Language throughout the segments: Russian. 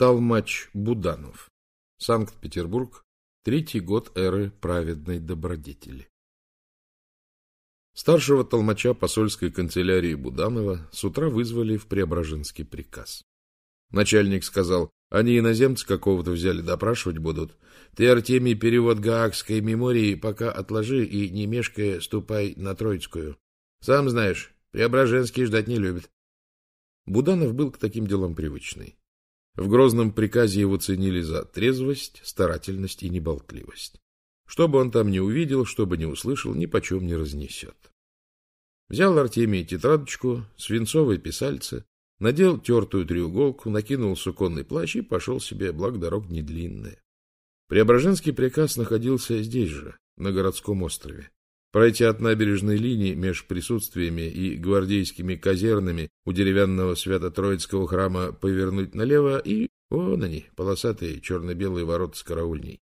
Талмач Буданов. Санкт-Петербург. Третий год эры праведной добродетели. Старшего толмача посольской канцелярии Буданова с утра вызвали в Преображенский приказ. Начальник сказал, они иноземцы какого-то взяли, допрашивать будут. Ты, Артемий, перевод Гаагской мемории пока отложи и, не мешкая, ступай на Троицкую. Сам знаешь, Преображенский ждать не любит. Буданов был к таким делам привычный. В грозном приказе его ценили за трезвость, старательность и неболтливость. Что бы он там ни увидел, что бы ни услышал, ни почем не разнесет. Взял Артемий тетрадочку, свинцовое писальце, надел тертую треуголку, накинул суконный плащ и пошел себе, благо дорог не длинная. Преображенский приказ находился здесь же, на городском острове. Пройти от набережной линии меж присутствиями и гвардейскими казернами у деревянного свято-троицкого храма повернуть налево и, вон они, полосатые черно-белые ворота с караульней.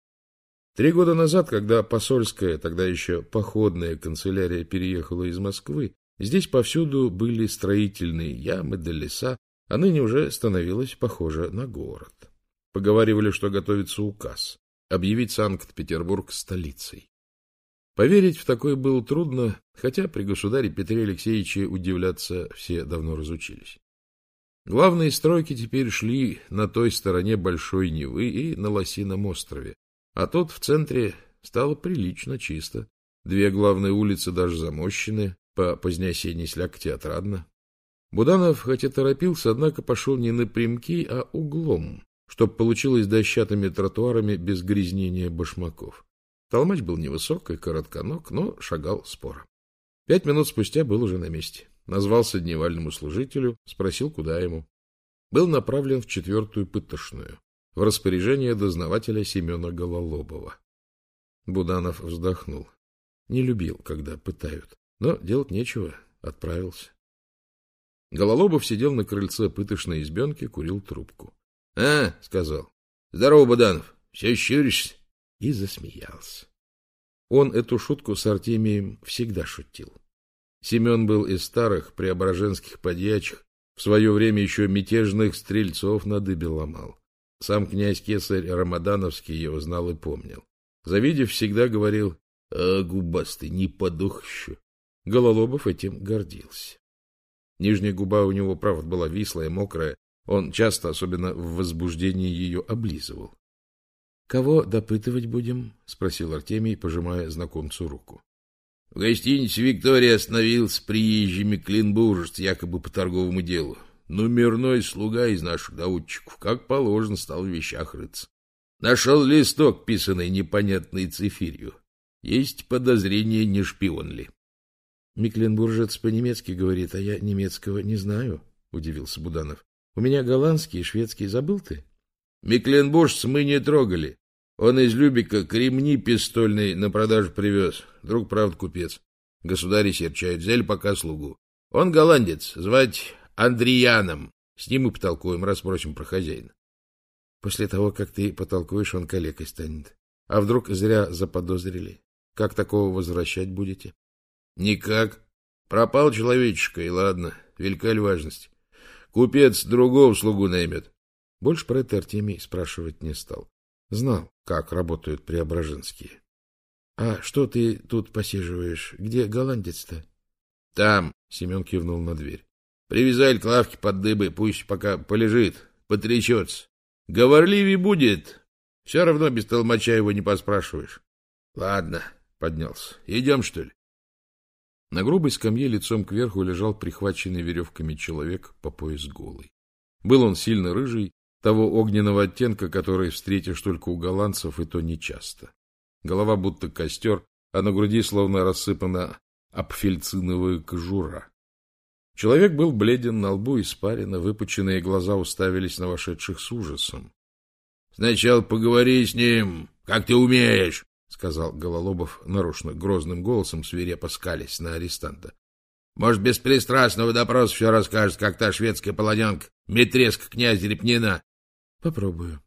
Три года назад, когда посольская, тогда еще походная канцелярия переехала из Москвы, здесь повсюду были строительные ямы да леса, а ныне уже становилось похоже на город. Поговаривали, что готовится указ объявить Санкт-Петербург столицей. Поверить в такое было трудно, хотя при государе Петре Алексеевиче удивляться все давно разучились. Главные стройки теперь шли на той стороне Большой Невы и на Лосином острове, а тут в центре стало прилично чисто. Две главные улицы даже замощены, по позднеосенней слякоти отрадно. Буданов хоть и торопился, однако пошел не напрямки, а углом, чтоб получилось дощатыми тротуарами без грязнения башмаков. Толмач был невысок и коротконог, но шагал споро. Пять минут спустя был уже на месте. Назвался дневальному служителю, спросил, куда ему. Был направлен в четвертую пытошную, в распоряжение дознавателя Семена Гололобова. Буданов вздохнул. Не любил, когда пытают. Но делать нечего, отправился. Гололобов сидел на крыльце пытошной избенки, курил трубку. — А, — сказал. — Здорово, Буданов. Все щуришься? И засмеялся. Он эту шутку с Артемием всегда шутил. Семен был из старых преображенских подьячих, в свое время еще мятежных стрельцов на дыбе ломал. Сам князь Кесарь Рамадановский его знал и помнил. Завидев, всегда говорил, «А, губастый, не подох еще». Гололобов этим гордился. Нижняя губа у него, правда, была вислая, мокрая. Он часто, особенно в возбуждении, ее облизывал. — Кого допытывать будем? — спросил Артемий, пожимая знакомцу руку. — В гостинице Виктория остановился приезжий Мекленбуржец, якобы по торговому делу. Номерной слуга из наших доводчиков, как положено, стал в вещах рыться. Нашел листок, писанный непонятной цифирью. Есть подозрение, не шпион ли. — Мекленбуржец по-немецки говорит, а я немецкого не знаю, — удивился Буданов. — У меня голландский и шведский забыл ты? — Мекленбуржца мы не трогали. Он из Любика кремни пистольный на продажу привез. Друг, правда, купец. Государи серчают, взяли пока слугу. Он голландец, звать Андрианом. С ним мы потолкуем, расспросим про хозяина. После того, как ты потолкуешь, он калекой станет. А вдруг зря заподозрили? Как такого возвращать будете? Никак. Пропал человечишка, и ладно, велика ли важность. Купец другого слугу наймет. Больше про это Артемий спрашивать не стал. Знал, как работают преображенские. — А что ты тут посиживаешь? Где голландец-то? — Там, — Семен кивнул на дверь. — Привязали к лавке под дыбой, пусть пока полежит, потрясется. Говорливей будет. Все равно без толмача его не поспрашиваешь. — Ладно, — поднялся. — Идем, что ли? На грубой скамье лицом кверху лежал прихваченный веревками человек по пояс голый. Был он сильно рыжий, того огненного оттенка, который встретишь только у голландцев, и то нечасто. Голова будто костер, а на груди словно рассыпана апфельциновая кожура. Человек был бледен, на лбу испарено, выпученные глаза уставились на вошедших с ужасом. — Сначала поговори с ним, как ты умеешь, — сказал Гололобов нарочно грозным голосом, свирепо скались на арестанта. — Может, без пристрастного допроса все расскажет, как та шведская полоненка, метреска князя Репнина, Попробую.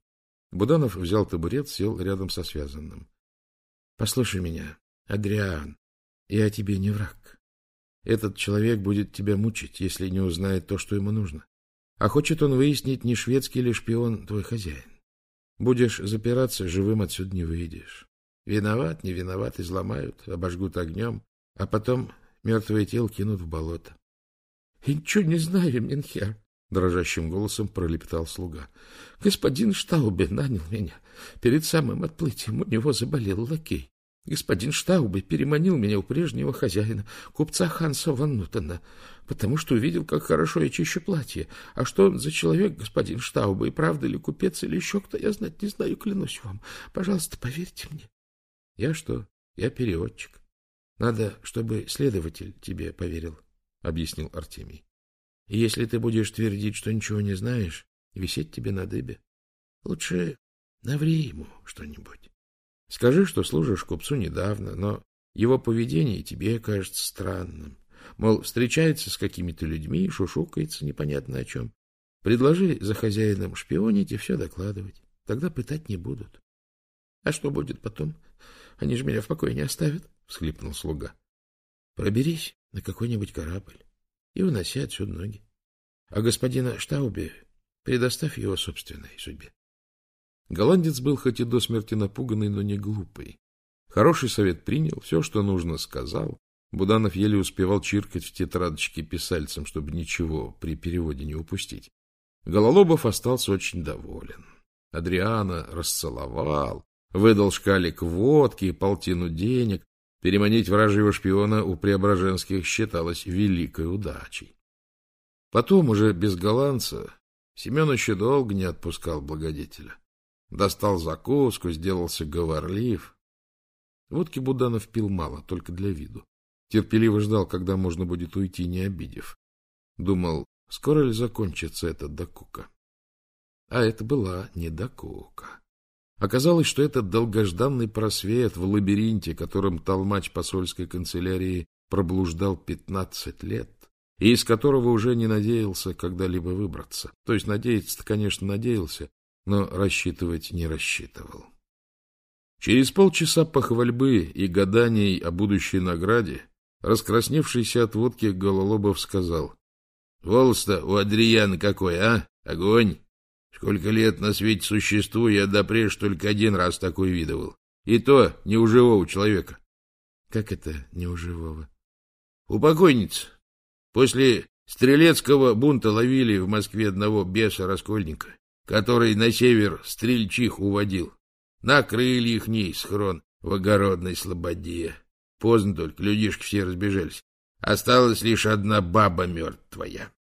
Буданов взял табурет, сел рядом со связанным. — Послушай меня, Адриан, я тебе не враг. Этот человек будет тебя мучить, если не узнает то, что ему нужно. А хочет он выяснить, не шведский ли шпион твой хозяин. Будешь запираться, живым отсюда не выйдешь. Виноват, не виноват, изломают, обожгут огнем, а потом мертвое тело кинут в болото. — ничего не знаю, Минхер, — дрожащим голосом пролепетал слуга. — Господин Штаубе нанял меня. Перед самым отплытием у него заболел лакей. Господин Штаубе переманил меня у прежнего хозяина, купца Ханса Ваннутена, потому что увидел, как хорошо я чищу платье. А что он за человек, господин Штаубе, и правда ли купец или еще кто, я знать не знаю, клянусь вам. Пожалуйста, поверьте мне. — Я что? Я переводчик. Надо, чтобы следователь тебе поверил, — объяснил Артемий. — И если ты будешь твердить, что ничего не знаешь, висеть тебе на дыбе, лучше наври ему что-нибудь. Скажи, что служишь купцу недавно, но его поведение тебе кажется странным. Мол, встречается с какими-то людьми, шушукается непонятно о чем. Предложи за хозяином шпионить и все докладывать. Тогда пытать не будут. — А что будет потом? Они же меня в покое не оставят, — всхлипнул слуга. — Проберись на какой-нибудь корабль и уноси отсюда ноги. А господина Штаубе предоставь его собственной судьбе. Голландец был хоть и до смерти напуганный, но не глупый. Хороший совет принял, все, что нужно, сказал. Буданов еле успевал чиркать в тетрадочке писальцем, чтобы ничего при переводе не упустить. Гололобов остался очень доволен. Адриана расцеловал, выдал шкалик водки и полтину денег. Переманить вражьего шпиона у Преображенских считалось великой удачей. Потом, уже без голландца, Семен еще долго не отпускал благодетеля. Достал закуску, сделался говорлив. Водки Буданов пил мало, только для виду. Терпеливо ждал, когда можно будет уйти, не обидев. Думал, скоро ли закончится эта докука. А это была не докука. Оказалось, что это долгожданный просвет в лабиринте, которым толмач посольской канцелярии проблуждал пятнадцать лет, и из которого уже не надеялся когда-либо выбраться. То есть надеяться-то, конечно, надеялся, но рассчитывать не рассчитывал. Через полчаса похвальбы и гаданий о будущей награде раскрасневшийся от водки Гололобов сказал. — Волос-то у Адриана какой, а? Огонь! Сколько лет на свете существую, я допреж только один раз такой видывал. И то не у живого человека. — Как это не у живого? — У покойницы. После стрелецкого бунта ловили в Москве одного беса-раскольника который на север стрельчих уводил. Накрыли их ней схрон в огородной слободе. Поздно только, людишки все разбежались. Осталась лишь одна баба мертвая.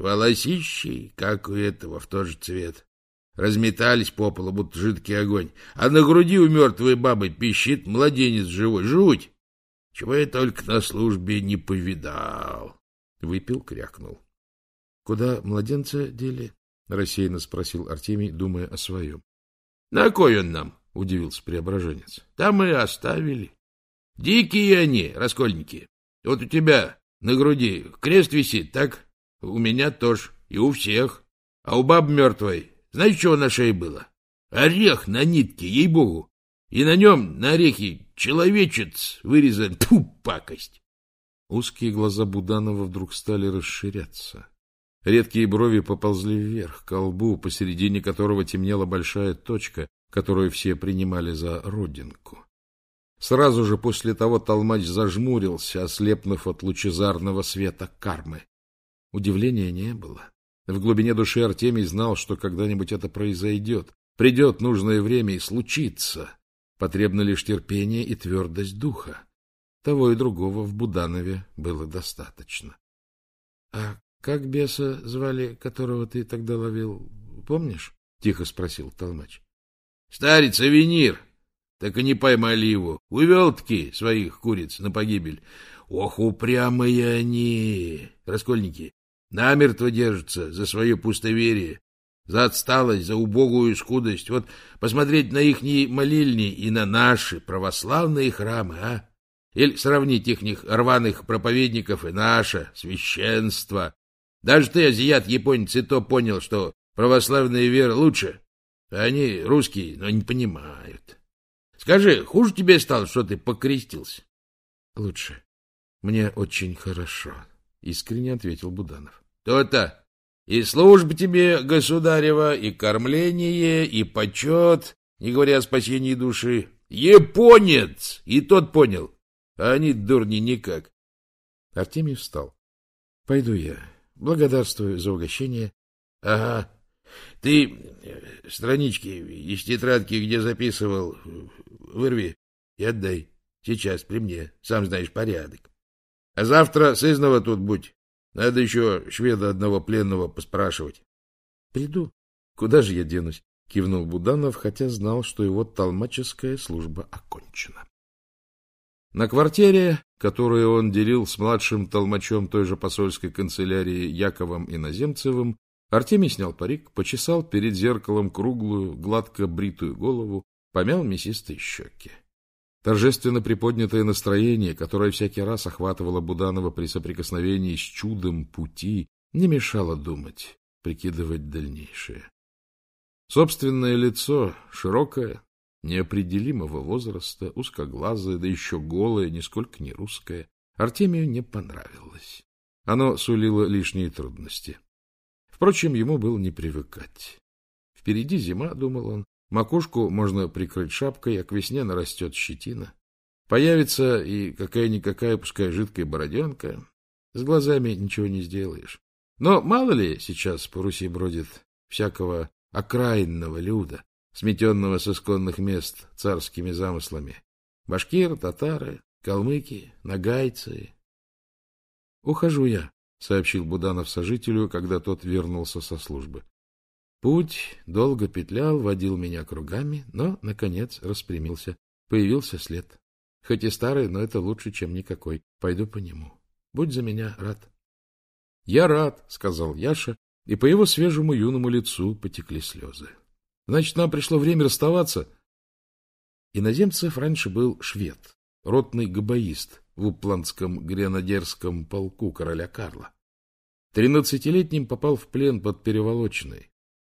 Волосищи, как у этого, в тот же цвет. Разметались по полу, будто жидкий огонь. А на груди у мертвой бабы пищит младенец живой. Жуть! Чего я только на службе не повидал. Выпил, крякнул. Куда младенца дели? — рассеянно спросил Артемий, думая о своем. — На кой он нам? — удивился преображенец. — Там и оставили. Дикие они, раскольники. Вот у тебя на груди крест висит, так? У меня тоже. И у всех. А у баб мертвой, знаешь, что на шее было? Орех на нитке, ей-богу. И на нем, на орехе, человечец вырезан. Тьфу, пакость. Узкие глаза Буданова вдруг стали расширяться. Редкие брови поползли вверх, к лбу, посередине которого темнела большая точка, которую все принимали за родинку. Сразу же после того толмач зажмурился, ослепнув от лучезарного света кармы. Удивления не было. В глубине души Артемий знал, что когда-нибудь это произойдет. Придет нужное время и случится. Потребно лишь терпение и твердость духа. Того и другого в Буданове было достаточно. — А как беса звали, которого ты тогда ловил, помнишь? — тихо спросил Толмач. — Старец Авенир. Так и не поймали его. Увел-таки своих куриц на погибель. Ох, упрямые они, раскольники. Намертво держатся за свое пустоверие, за отсталость, за убогую скудость. Вот посмотреть на ихние молильни и на наши православные храмы, а? Или сравнить ихних рваных проповедников и наше священство. Даже ты, азиат, японец, и то понял, что православная вера лучше. Они русские, но не понимают. Скажи, хуже тебе стало, что ты покрестился? — Лучше. Мне очень хорошо, — искренне ответил Буданов. — То-то. И служба тебе, государева, и кормление, и почет, не говоря о спасении души. Японец! И тот понял. А они, дурни, никак. Артемий встал. — Пойду я. Благодарствую за угощение. — Ага. Ты э, странички из тетрадки, где записывал, вырви и отдай. Сейчас при мне. Сам знаешь, порядок. А завтра сызнова тут будь. Надо еще шведа одного пленного поспрашивать. — Приду. Куда же я денусь? — кивнул Буданов, хотя знал, что его толмаческая служба окончена. На квартире, которую он делил с младшим толмачом той же посольской канцелярии Яковом Иноземцевым, Артемий снял парик, почесал перед зеркалом круглую, гладко бритую голову, помял мясистые щеки. Торжественно приподнятое настроение, которое всякий раз охватывало Буданова при соприкосновении с чудом пути, не мешало думать, прикидывать дальнейшее. Собственное лицо, широкое, неопределимого возраста, узкоглазое, да еще голое, нисколько не русское, Артемию не понравилось. Оно сулило лишние трудности. Впрочем, ему было не привыкать. Впереди зима, думал он, Макушку можно прикрыть шапкой, а к весне нарастет щетина. Появится и какая-никакая, пускай жидкая бороденка. С глазами ничего не сделаешь. Но мало ли сейчас по Руси бродит всякого окраинного люда, сметенного с исконных мест царскими замыслами. Башкир, татары, калмыки, нагайцы. — Ухожу я, — сообщил Буданов сожителю, когда тот вернулся со службы. Путь долго петлял, водил меня кругами, но, наконец, распрямился. Появился след. Хоть и старый, но это лучше, чем никакой. Пойду по нему. Будь за меня рад. — Я рад, — сказал Яша, и по его свежему юному лицу потекли слезы. — Значит, нам пришло время расставаться? Иноземцев раньше был швед, ротный габаист в Упландском гренадерском полку короля Карла. Тринадцатилетним попал в плен под Переволочиной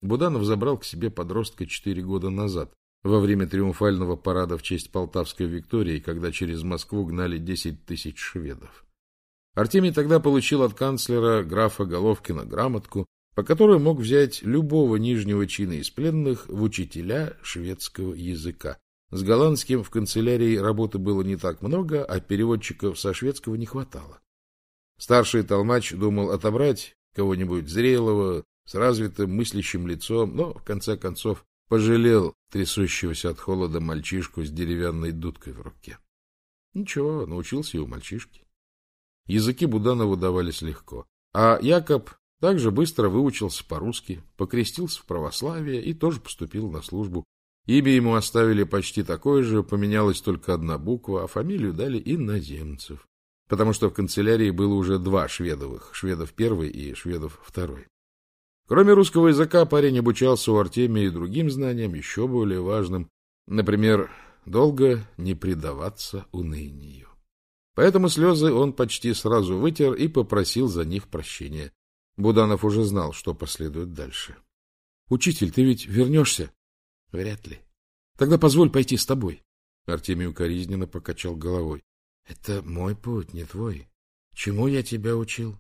Буданов забрал к себе подростка четыре года назад, во время триумфального парада в честь Полтавской Виктории, когда через Москву гнали десять тысяч шведов. Артемий тогда получил от канцлера графа Головкина грамотку, по которой мог взять любого нижнего чина из пленных в учителя шведского языка. С голландским в канцелярии работы было не так много, а переводчиков со шведского не хватало. Старший толмач думал отобрать кого-нибудь зрелого, с развитым мыслящим лицом, но, в конце концов, пожалел трясущегося от холода мальчишку с деревянной дудкой в руке. Ничего, научился и у мальчишки. Языки Буданову давались легко, а Якоб также быстро выучился по-русски, покрестился в православие и тоже поступил на службу. Имя ему оставили почти такое же, поменялась только одна буква, а фамилию дали иноземцев, потому что в канцелярии было уже два шведовых, шведов первый и шведов второй. Кроме русского языка, парень обучался у Артемия и другим знаниям, еще более важным, например, долго не предаваться унынию. Поэтому слезы он почти сразу вытер и попросил за них прощения. Буданов уже знал, что последует дальше. — Учитель, ты ведь вернешься? — Вряд ли. — Тогда позволь пойти с тобой. Артемий укоризненно покачал головой. — Это мой путь, не твой. Чему я тебя учил?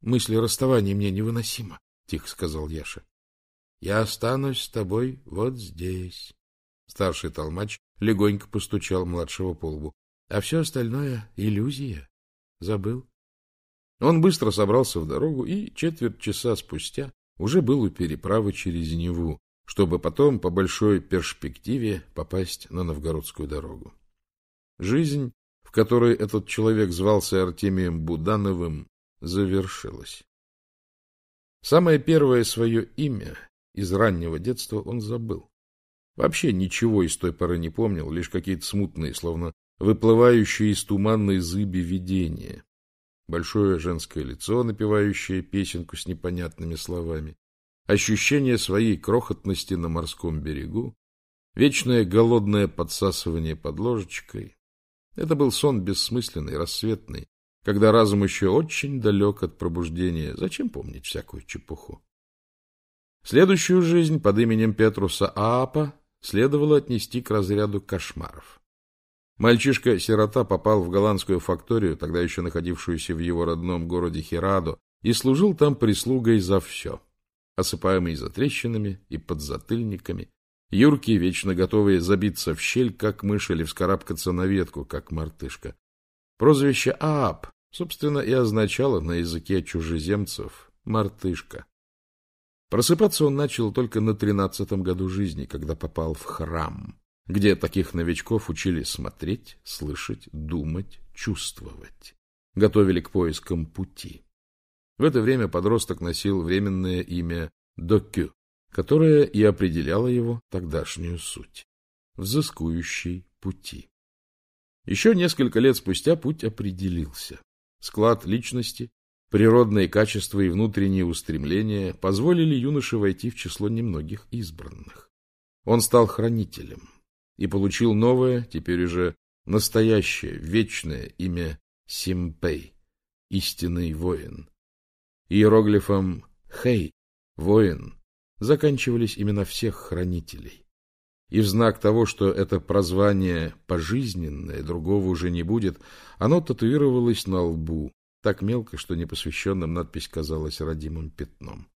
Мысли расставания мне невыносимо тихо сказал Яша. — Я останусь с тобой вот здесь. Старший толмач легонько постучал младшего по лбу. — А все остальное — иллюзия. Забыл? Он быстро собрался в дорогу и четверть часа спустя уже был у переправы через Неву, чтобы потом по большой перспективе попасть на новгородскую дорогу. Жизнь, в которой этот человек звался Артемием Будановым, завершилась. Самое первое свое имя из раннего детства он забыл. Вообще ничего из той поры не помнил, лишь какие-то смутные, словно выплывающие из туманной зыби видения. Большое женское лицо, напевающее песенку с непонятными словами, ощущение своей крохотности на морском берегу, вечное голодное подсасывание под ложечкой. Это был сон бессмысленный, рассветный, когда разум еще очень далек от пробуждения, зачем помнить всякую чепуху? Следующую жизнь под именем Петруса Аапа следовало отнести к разряду кошмаров. Мальчишка-сирота попал в голландскую факторию, тогда еще находившуюся в его родном городе Хирадо, и служил там прислугой за все, осыпаемый затрещинами и подзатыльниками, юркий, вечно готовые забиться в щель, как мышь, или вскарабкаться на ветку, как мартышка. Прозвище Аап, собственно, и означало на языке чужеземцев «мартышка». Просыпаться он начал только на тринадцатом году жизни, когда попал в храм, где таких новичков учили смотреть, слышать, думать, чувствовать. Готовили к поискам пути. В это время подросток носил временное имя Докю, которое и определяло его тогдашнюю суть — взыскующий пути. Еще несколько лет спустя путь определился. Склад личности, Природные качества и внутренние устремления позволили юноше войти в число немногих избранных. Он стал хранителем и получил новое, теперь уже настоящее, вечное имя Симпей, истинный воин. Иероглифом «Хей», воин, заканчивались имена всех хранителей. И в знак того, что это прозвание пожизненное, другого уже не будет, оно татуировалось на лбу, так мелко, что непосвященным надпись казалась родимым пятном.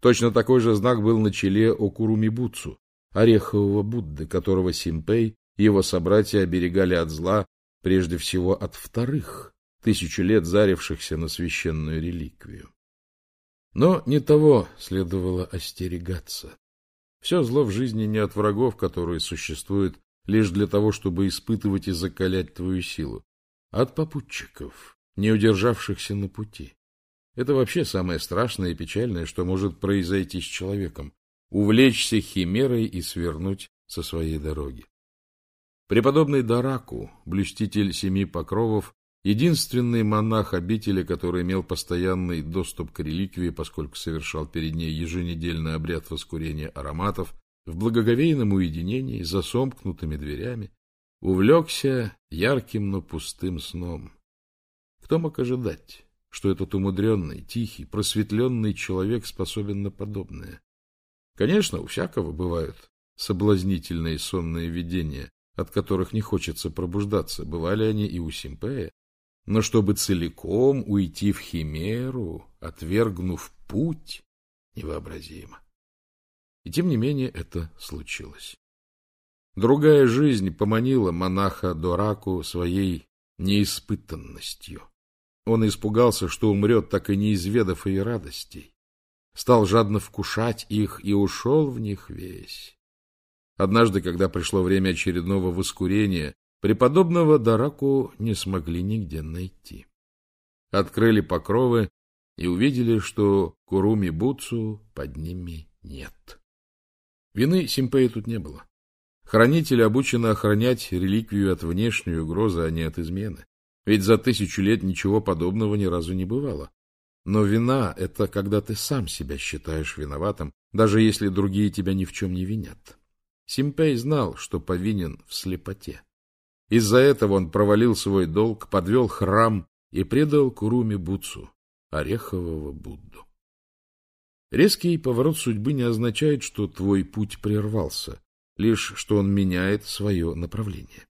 Точно такой же знак был на челе Окурумибуцу, орехового Будды, которого Симпей и его собратья оберегали от зла, прежде всего от вторых, тысячу лет зарившихся на священную реликвию. Но не того следовало остерегаться. Все зло в жизни не от врагов, которые существуют лишь для того, чтобы испытывать и закалять твою силу, а от попутчиков, не удержавшихся на пути. Это вообще самое страшное и печальное, что может произойти с человеком — увлечься химерой и свернуть со своей дороги. Преподобный Дараку, блюститель семи покровов, единственный монах обители, который имел постоянный доступ к реликвии, поскольку совершал перед ней еженедельный обряд воскурения ароматов, в благоговейном уединении, за сомкнутыми дверями, увлекся ярким, но пустым сном. Кто мог ожидать, что этот умудренный, тихий, просветленный человек способен на подобное? Конечно, у всякого бывают соблазнительные сонные видения, от которых не хочется пробуждаться. Бывали они и у Симпея. Но чтобы целиком уйти в химеру, отвергнув путь, невообразимо. И тем не менее это случилось. Другая жизнь поманила монаха Дораку своей неиспытанностью. Он испугался, что умрет, так и не изведав и радостей. Стал жадно вкушать их и ушел в них весь. Однажды, когда пришло время очередного воскурения, преподобного Дараку не смогли нигде найти. Открыли покровы и увидели, что Куруми Буцу под ними нет. Вины Симпея тут не было. Хранители обучены охранять реликвию от внешней угрозы, а не от измены. Ведь за тысячу лет ничего подобного ни разу не бывало. Но вина — это когда ты сам себя считаешь виноватым, даже если другие тебя ни в чем не винят. Симпей знал, что повинен в слепоте. Из-за этого он провалил свой долг, подвел храм и предал Куруми Буцу, орехового Будду. Резкий поворот судьбы не означает, что твой путь прервался, лишь что он меняет свое направление.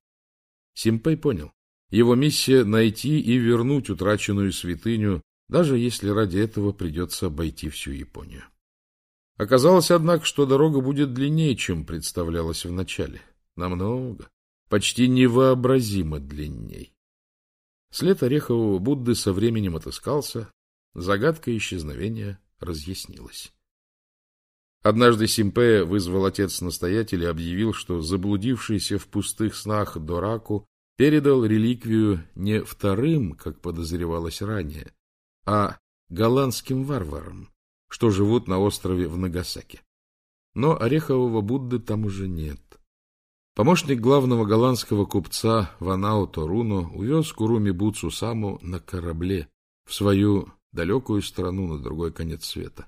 Симпей понял, его миссия — найти и вернуть утраченную святыню, даже если ради этого придется обойти всю Японию. Оказалось, однако, что дорога будет длиннее, чем представлялось вначале. Намного, почти невообразимо длинней. След Орехового Будды со временем отыскался, загадка исчезновения разъяснилась. Однажды Симпея вызвал отец-настоятель и объявил, что заблудившийся в пустых снах Дораку передал реликвию не вторым, как подозревалось ранее, а голландским варварам, что живут на острове в Нагасаке. Но Орехового Будды там уже нет. Помощник главного голландского купца Ванао Торуно увез Куруми Буцу Саму на корабле в свою далекую страну на другой конец света.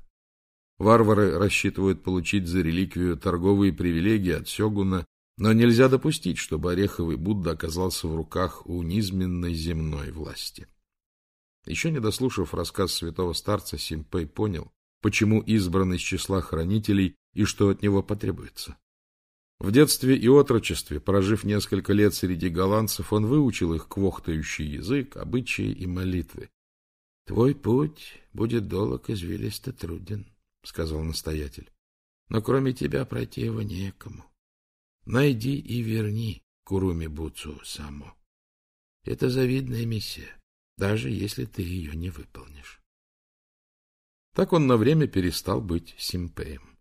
Варвары рассчитывают получить за реликвию торговые привилегии от сёгуна но нельзя допустить, чтобы Ореховый Будда оказался в руках у низменной земной власти. Еще не дослушав рассказ святого старца, Симпей понял, почему избран из числа хранителей и что от него потребуется. В детстве и отрочестве, прожив несколько лет среди голландцев, он выучил их квохтающий язык, обычаи и молитвы. — Твой путь будет долг, извилисто труден, — сказал настоятель. — Но кроме тебя пройти его некому. Найди и верни Куруми Буцу Саму. Это завидная миссия, даже если ты ее не выполнишь. Так он на время перестал быть Симпеем.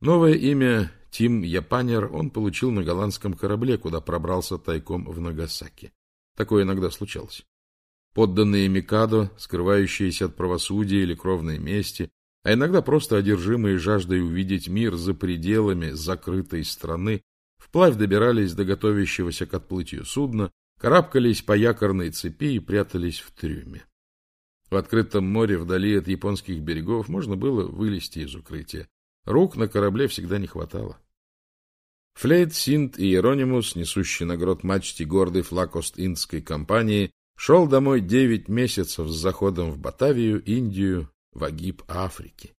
Новое имя Тим Япанер он получил на голландском корабле, куда пробрался тайком в Нагасаки. Такое иногда случалось. Подданные Микадо, скрывающиеся от правосудия или кровной мести, а иногда просто одержимые жаждой увидеть мир за пределами закрытой страны, вплавь добирались до готовящегося к отплытию судна, карабкались по якорной цепи и прятались в трюме. В открытом море, вдали от японских берегов, можно было вылезти из укрытия. Рук на корабле всегда не хватало. Флейт, Синт и Иеронимус, несущий на грот мачте гордый флаг Ост-Индской компании, шел домой девять месяцев с заходом в Батавию, Индию, в Агиб Африки.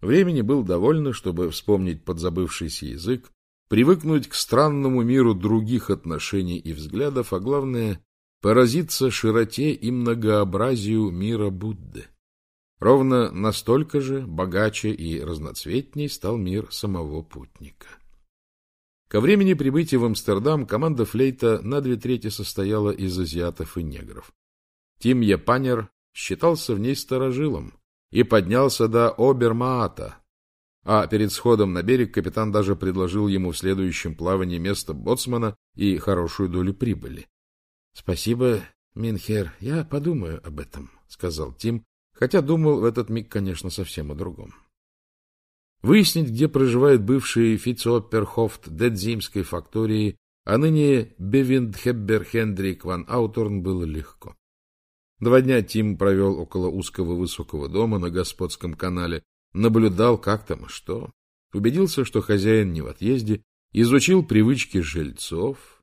Времени было довольно, чтобы вспомнить подзабывшийся язык, привыкнуть к странному миру других отношений и взглядов, а главное — поразиться широте и многообразию мира Будды. Ровно настолько же богаче и разноцветней стал мир самого путника. Ко времени прибытия в Амстердам команда флейта на две трети состояла из азиатов и негров. Тим Япанер считался в ней старожилом и поднялся до Обермаата, а перед сходом на берег капитан даже предложил ему в следующем плавании место боцмана и хорошую долю прибыли. — Спасибо, Минхер, я подумаю об этом, — сказал Тим, хотя думал в этот миг, конечно, совсем о другом. Выяснить, где проживает бывший Фицопперхофт Дедзимской фактории, а ныне Бевиндхеббер Хендрик ван Ауторн было легко. Два дня Тим провел около узкого высокого дома на господском канале, наблюдал, как там и что, убедился, что хозяин не в отъезде, изучил привычки жильцов.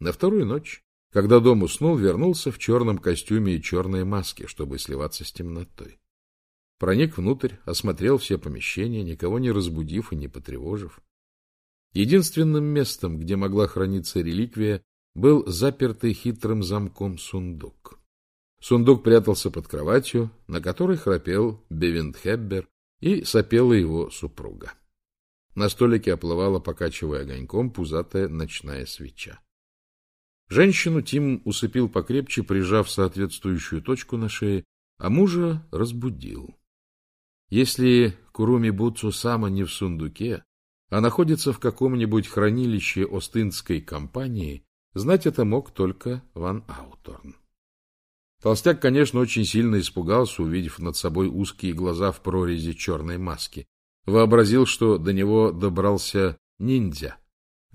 На вторую ночь, когда дом уснул, вернулся в черном костюме и черной маске, чтобы сливаться с темнотой. Проник внутрь, осмотрел все помещения, никого не разбудив и не потревожив. Единственным местом, где могла храниться реликвия, был запертый хитрым замком сундук. Сундук прятался под кроватью, на которой храпел Бевиндхеббер и сопела его супруга. На столике оплывала, покачивая огоньком, пузатая ночная свеча. Женщину Тим усыпил покрепче, прижав соответствующую точку на шее, а мужа разбудил. Если Куруми Буцу Сама не в сундуке, а находится в каком-нибудь хранилище Остинской компании, знать это мог только Ван Ауторн. Толстяк, конечно, очень сильно испугался, увидев над собой узкие глаза в прорези черной маски. Вообразил, что до него добрался ниндзя.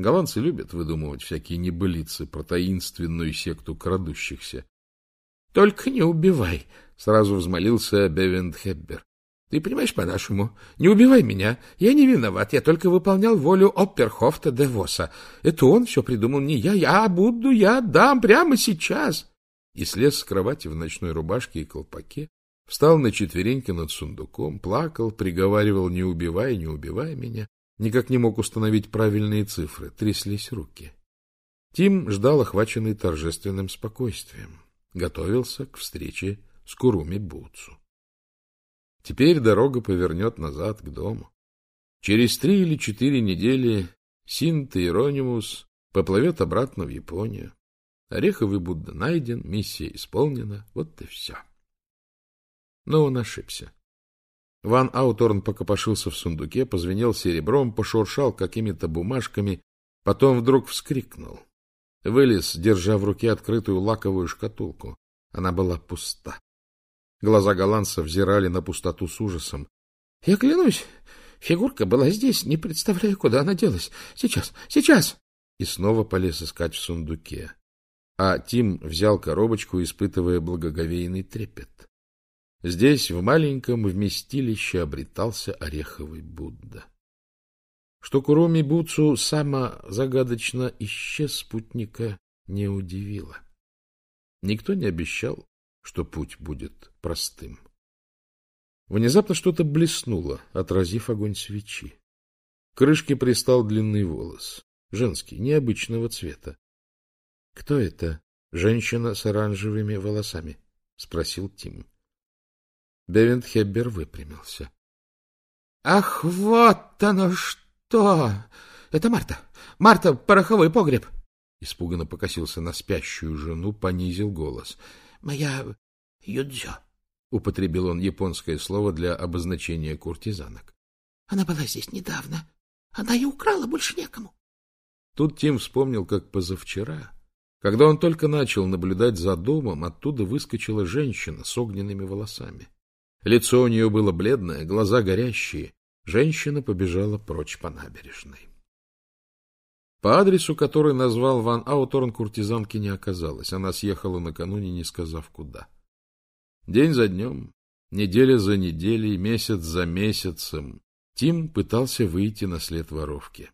Голландцы любят выдумывать всякие небылицы про таинственную секту крадущихся. — Только не убивай! — сразу взмолился Бевендхеббер. Ты понимаешь по-нашему? Не убивай меня. Я не виноват. Я только выполнял волю Опперхофта де Восса. Это он все придумал, не я. Я буду, я дам прямо сейчас. И слез с кровати в ночной рубашке и колпаке, встал на четвереньки над сундуком, плакал, приговаривал «не убивай, не убивай меня». Никак не мог установить правильные цифры, тряслись руки. Тим ждал, охваченный торжественным спокойствием. Готовился к встрече с Куруми Буцу. Теперь дорога повернет назад к дому. Через три или четыре недели Синт Иеронимус поплывет обратно в Японию. Ореховый Будда найден, миссия исполнена, вот и все. Но он ошибся. Ван Ауторн покопошился в сундуке, позвенел серебром, пошуршал какими-то бумажками, потом вдруг вскрикнул. Вылез, держа в руке открытую лаковую шкатулку. Она была пуста. Глаза голландца взирали на пустоту с ужасом. — Я клянусь, фигурка была здесь, не представляю, куда она делась. Сейчас, сейчас! И снова полез искать в сундуке. А Тим взял коробочку, испытывая благоговейный трепет. Здесь, в маленьком вместилище, обретался ореховый Будда. Что Куроми Буцу сама загадочно исчез спутника, не удивило. Никто не обещал, что путь будет простым. Внезапно что-то блеснуло, отразив огонь свечи. К крышке пристал длинный волос, женский, необычного цвета. — Кто это? Женщина с оранжевыми волосами? — спросил Тим. Бевентхеббер выпрямился. — Ах, вот оно что! Это Марта! Марта, пороховой погреб! Испуганно покосился на спящую жену, понизил голос. — Моя юдзё, — употребил он японское слово для обозначения куртизанок. — Она была здесь недавно. Она и украла, больше некому. Тут Тим вспомнил, как позавчера, когда он только начал наблюдать за домом, оттуда выскочила женщина с огненными волосами. Лицо у нее было бледное, глаза горящие. Женщина побежала прочь по набережной. По адресу, который назвал Ван Ауторн, куртизанки не оказалось. Она съехала накануне, не сказав куда. День за днем, неделя за неделей, месяц за месяцем Тим пытался выйти на след воровки.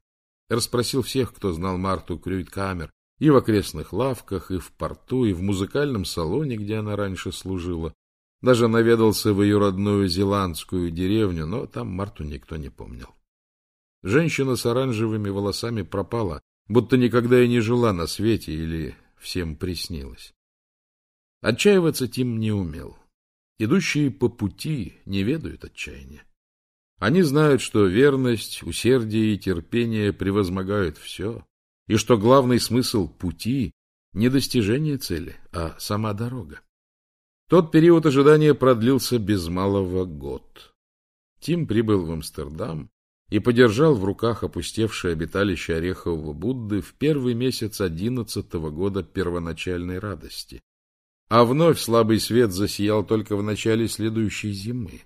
Расспросил всех, кто знал Марту Крюйткамер, и в окрестных лавках, и в порту, и в музыкальном салоне, где она раньше служила. Даже наведался в ее родную зеландскую деревню, но там Марту никто не помнил. Женщина с оранжевыми волосами пропала, будто никогда и не жила на свете или всем приснилась. Отчаиваться Тим не умел. Идущие по пути не ведают отчаяния. Они знают, что верность, усердие и терпение превозмогают все, и что главный смысл пути — не достижение цели, а сама дорога. Тот период ожидания продлился без малого год. Тим прибыл в Амстердам и подержал в руках опустевшее обиталище Орехового Будды в первый месяц одиннадцатого года первоначальной радости. А вновь слабый свет засиял только в начале следующей зимы.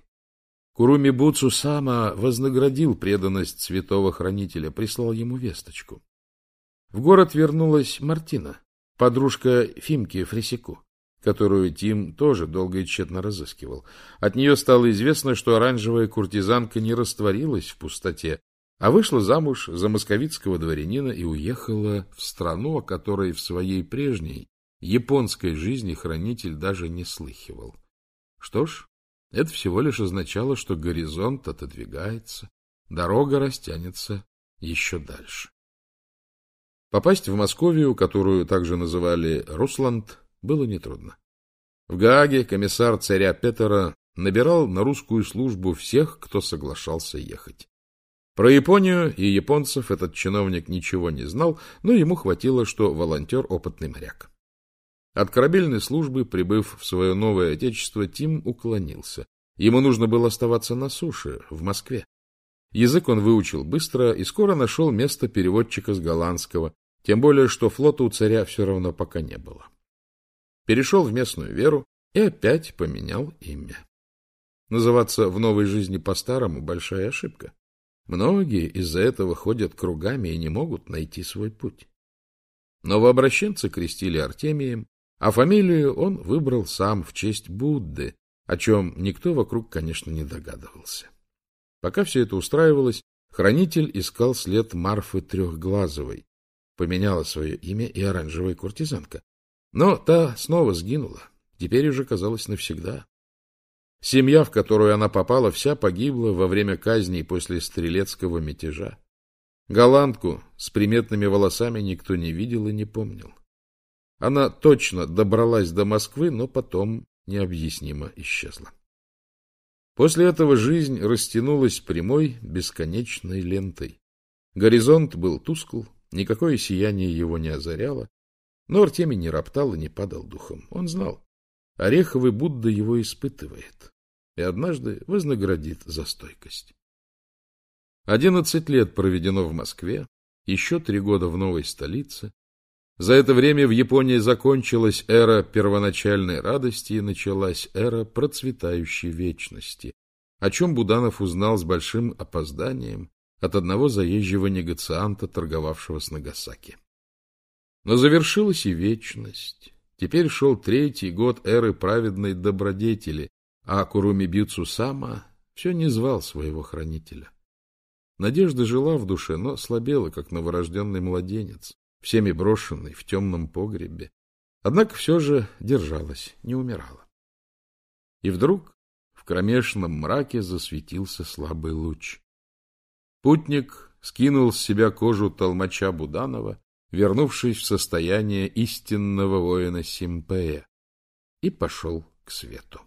Куруми Буцу Сама вознаградил преданность святого хранителя, прислал ему весточку. В город вернулась Мартина, подружка Фимки Фрисику которую Тим тоже долго и тщетно разыскивал. От нее стало известно, что оранжевая куртизанка не растворилась в пустоте, а вышла замуж за московицкого дворянина и уехала в страну, о которой в своей прежней японской жизни хранитель даже не слыхивал. Что ж, это всего лишь означало, что горизонт отодвигается, дорога растянется еще дальше. Попасть в Московию, которую также называли Русланд, было нетрудно. В Гааге комиссар царя Петера набирал на русскую службу всех, кто соглашался ехать. Про Японию и японцев этот чиновник ничего не знал, но ему хватило, что волонтер — опытный моряк. От корабельной службы, прибыв в свое новое отечество, Тим уклонился. Ему нужно было оставаться на суше, в Москве. Язык он выучил быстро и скоро нашел место переводчика с голландского, тем более, что флота у царя все равно пока не было перешел в местную веру и опять поменял имя. Называться в новой жизни по-старому — большая ошибка. Многие из-за этого ходят кругами и не могут найти свой путь. Новообращенца крестили Артемием, а фамилию он выбрал сам в честь Будды, о чем никто вокруг, конечно, не догадывался. Пока все это устраивалось, хранитель искал след Марфы Трехглазовой, поменяла свое имя и оранжевая куртизанка, но та снова сгинула, теперь уже казалось навсегда. Семья, в которую она попала, вся погибла во время казней после стрелецкого мятежа. Голландку с приметными волосами никто не видел и не помнил. Она точно добралась до Москвы, но потом необъяснимо исчезла. После этого жизнь растянулась прямой, бесконечной лентой. Горизонт был тускл, никакое сияние его не озаряло, но Артемий не роптал и не падал духом. Он знал, Ореховый Будда его испытывает и однажды вознаградит за стойкость. Одиннадцать лет проведено в Москве, еще три года в новой столице. За это время в Японии закончилась эра первоначальной радости и началась эра процветающей вечности, о чем Буданов узнал с большим опозданием от одного заезжего негацианта, торговавшего с Нагасаки. Но завершилась и вечность. Теперь шел третий год эры праведной добродетели, а Курумибицу Сама все не звал своего хранителя. Надежда жила в душе, но слабела, как новорожденный младенец, всеми брошенный в темном погребе. Однако все же держалась, не умирала. И вдруг в кромешном мраке засветился слабый луч. Путник скинул с себя кожу толмача Буданова вернувшись в состояние истинного воина Симпея, и пошел к свету.